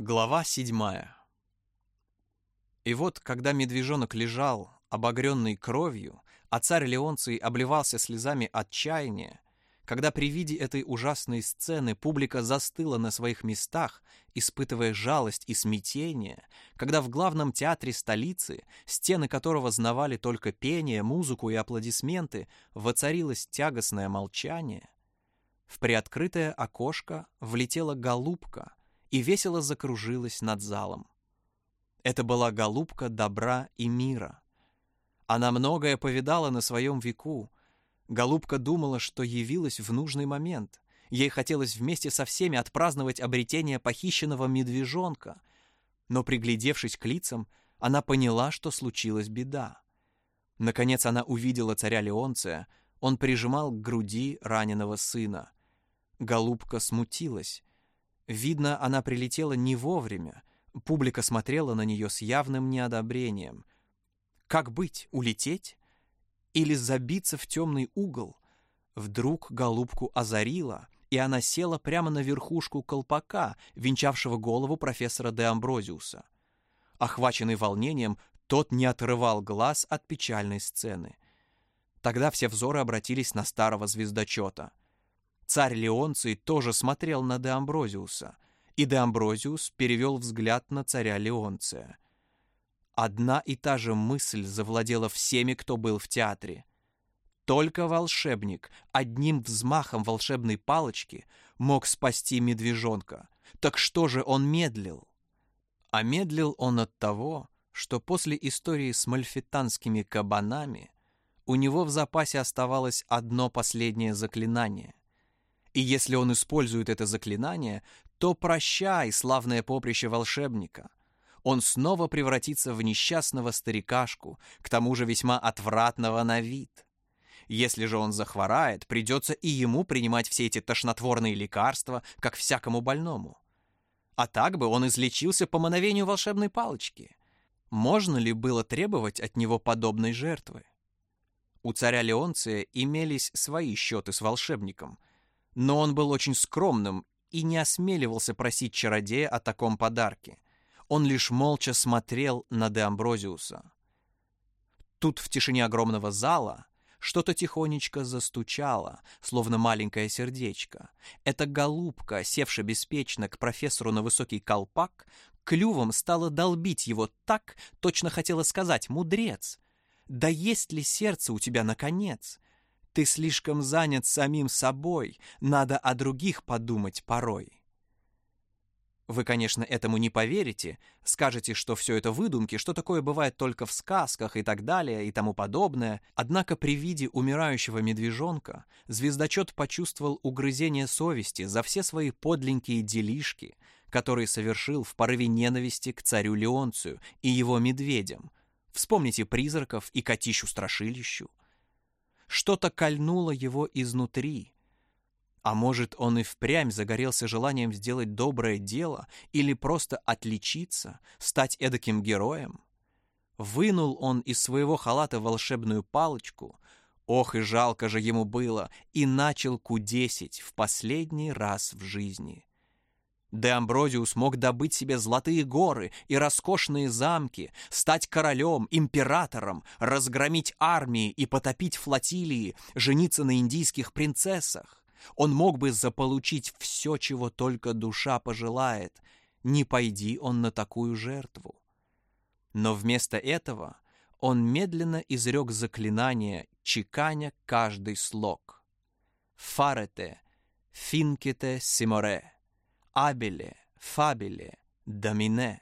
Глава седьмая. И вот, когда медвежонок лежал, обогренный кровью, а царь Леонций обливался слезами отчаяния, когда при виде этой ужасной сцены публика застыла на своих местах, испытывая жалость и смятение, когда в главном театре столицы, стены которого знавали только пение, музыку и аплодисменты, воцарилось тягостное молчание, в приоткрытое окошко влетела голубка — и весело закружилась над залом. Это была голубка добра и мира. Она многое повидала на своем веку. Голубка думала, что явилась в нужный момент. Ей хотелось вместе со всеми отпраздновать обретение похищенного медвежонка. Но, приглядевшись к лицам, она поняла, что случилась беда. Наконец она увидела царя Леонция. Он прижимал к груди раненого сына. Голубка смутилась. Видно, она прилетела не вовремя. Публика смотрела на нее с явным неодобрением. Как быть, улететь? Или забиться в темный угол? Вдруг голубку озарила, и она села прямо на верхушку колпака, венчавшего голову профессора де Амброзиуса. Охваченный волнением, тот не отрывал глаз от печальной сцены. Тогда все взоры обратились на старого звездочета — Царь Леонций тоже смотрел на Де Амброзиуса, и Де Амброзиус перевел взгляд на царя Леонция. Одна и та же мысль завладела всеми, кто был в театре. Только волшебник одним взмахом волшебной палочки мог спасти медвежонка. Так что же он медлил? А медлил он от того, что после истории с мальфитанскими кабанами у него в запасе оставалось одно последнее заклинание. И если он использует это заклинание, то прощай, славное поприще волшебника. Он снова превратится в несчастного старикашку, к тому же весьма отвратного на вид. Если же он захворает, придется и ему принимать все эти тошнотворные лекарства, как всякому больному. А так бы он излечился по мановению волшебной палочки. Можно ли было требовать от него подобной жертвы? У царя Леонция имелись свои счеты с волшебником, но он был очень скромным и не осмеливался просить чародея о таком подарке. Он лишь молча смотрел на Де Амброзиуса. Тут в тишине огромного зала что-то тихонечко застучало, словно маленькое сердечко. Эта голубка, севшая беспечно к профессору на высокий колпак, клювом стала долбить его так, точно хотела сказать «Мудрец!» «Да есть ли сердце у тебя, наконец? Ты слишком занят самим собой, надо о других подумать порой. Вы, конечно, этому не поверите, скажете, что все это выдумки, что такое бывает только в сказках и так далее и тому подобное. Однако при виде умирающего медвежонка звездочет почувствовал угрызение совести за все свои подленькие делишки, которые совершил в порыве ненависти к царю Леонцию и его медведям. Вспомните призраков и котищу-страшилищу. Что-то кольнуло его изнутри. А может, он и впрямь загорелся желанием сделать доброе дело или просто отличиться, стать эдаким героем? Вынул он из своего халата волшебную палочку, ох и жалко же ему было, и начал кудесить в последний раз в жизни. Де Амброзиус мог добыть себе золотые горы и роскошные замки, стать королем, императором, разгромить армии и потопить флотилии, жениться на индийских принцессах. Он мог бы заполучить все, чего только душа пожелает, не пойди он на такую жертву. Но вместо этого он медленно изрек заклинание, чеканя каждый слог. «Фарете, финкете симоре» абеле, фабеле, домине,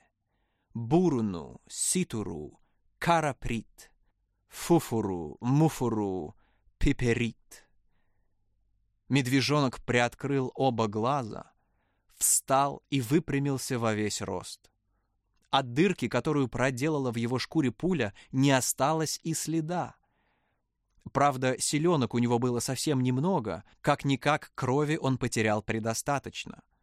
бурну, ситуру, караприт, фуфуру, муфуру, пиперит. Медвежонок приоткрыл оба глаза, встал и выпрямился во весь рост. От дырки, которую проделала в его шкуре пуля, не осталось и следа. Правда, селенок у него было совсем немного, как-никак крови он потерял предостаточно —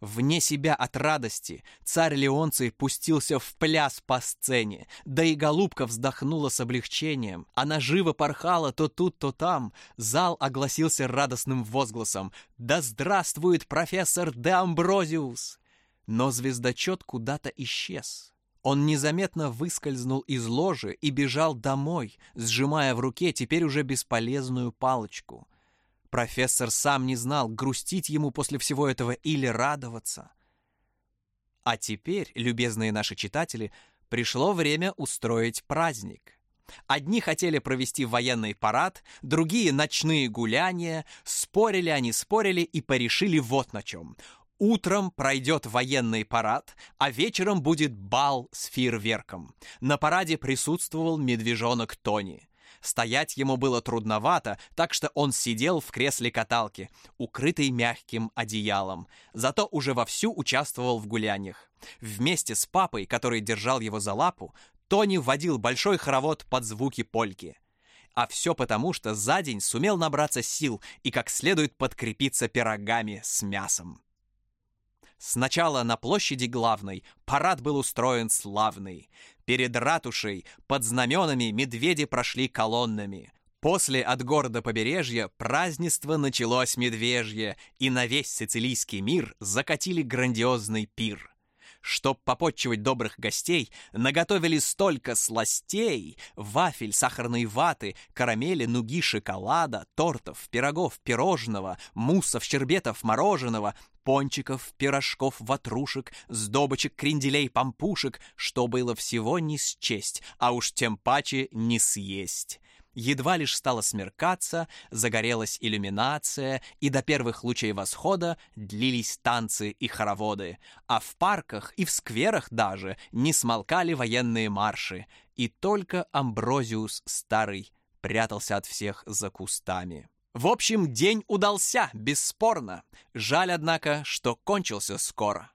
Вне себя от радости царь Леонций пустился в пляс по сцене, да и голубка вздохнула с облегчением. Она живо порхала то тут, то там. Зал огласился радостным возгласом «Да здравствует профессор де Амброзиус!» Но звездочет куда-то исчез. Он незаметно выскользнул из ложи и бежал домой, сжимая в руке теперь уже бесполезную палочку. Профессор сам не знал, грустить ему после всего этого или радоваться. А теперь, любезные наши читатели, пришло время устроить праздник. Одни хотели провести военный парад, другие — ночные гуляния. Спорили они, спорили и порешили вот на чем. Утром пройдет военный парад, а вечером будет бал с фейерверком. На параде присутствовал медвежонок Тони. Стоять ему было трудновато, так что он сидел в кресле каталки, укрытый мягким одеялом. Зато уже вовсю участвовал в гуляниях. Вместе с папой, который держал его за лапу, Тони водил большой хоровод под звуки польки. А все потому, что за день сумел набраться сил и как следует подкрепиться пирогами с мясом. Сначала на площади главной парад был устроен славный. Перед ратушей под знаменами медведи прошли колоннами. После от города побережья празднество началось медвежье, и на весь сицилийский мир закатили грандиозный пир. Чтоб попотчевать добрых гостей, наготовили столько сластей, вафель, сахарной ваты, карамели, нуги, шоколада, тортов, пирогов, пирожного, муссов, щербетов, мороженого, пончиков, пирожков, ватрушек, сдобочек, кренделей, пампушек, что было всего не счесть, а уж тем паче не съесть. Едва лишь стало смеркаться, загорелась иллюминация, и до первых лучей восхода длились танцы и хороводы, а в парках и в скверах даже не смолкали военные марши, и только Амброзиус Старый прятался от всех за кустами. В общем, день удался, бесспорно. Жаль, однако, что кончился скоро.